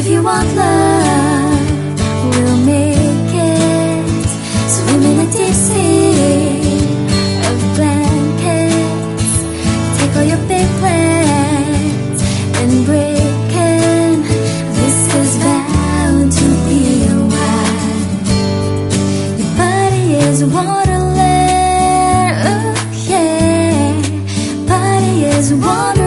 want love, we'll make it. Swim in a deep sea of blankets. Take all your big plans and break in. This is bound to be a while. Your body is wonderland, oh yeah. Body is wonder.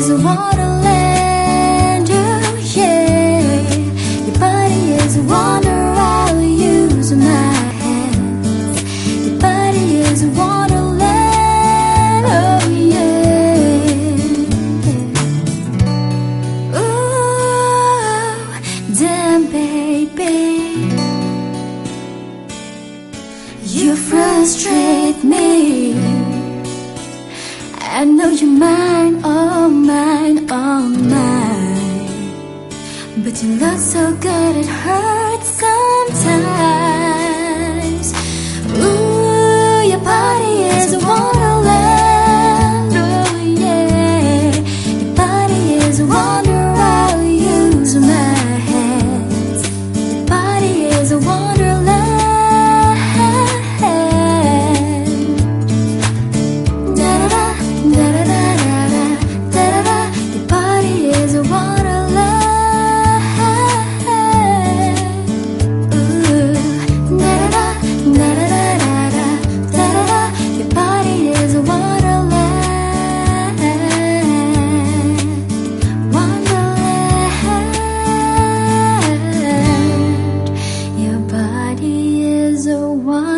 Is a wonderland, oh yeah. Your body is a wonder. I'll use my hands. Your body is a wonderland, oh yeah. Ooh, damn baby. You frustrate me. I know you're mine, But look so good it hurts sometimes. One.